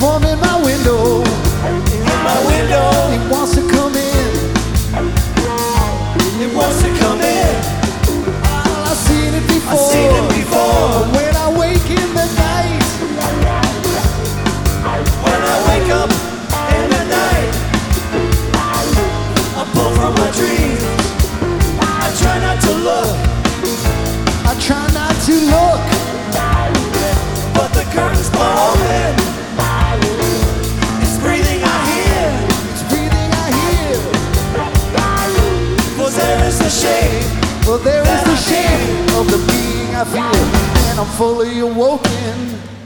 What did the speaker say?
warm in my window. In my window. It wants to come in. It wants to come in. I've seen it before. I've seen it before. But when I wake in the night. When I wake up in the night. I pull from my dreams. I try not to look. I try not to look. I feel when I'm fully awoken.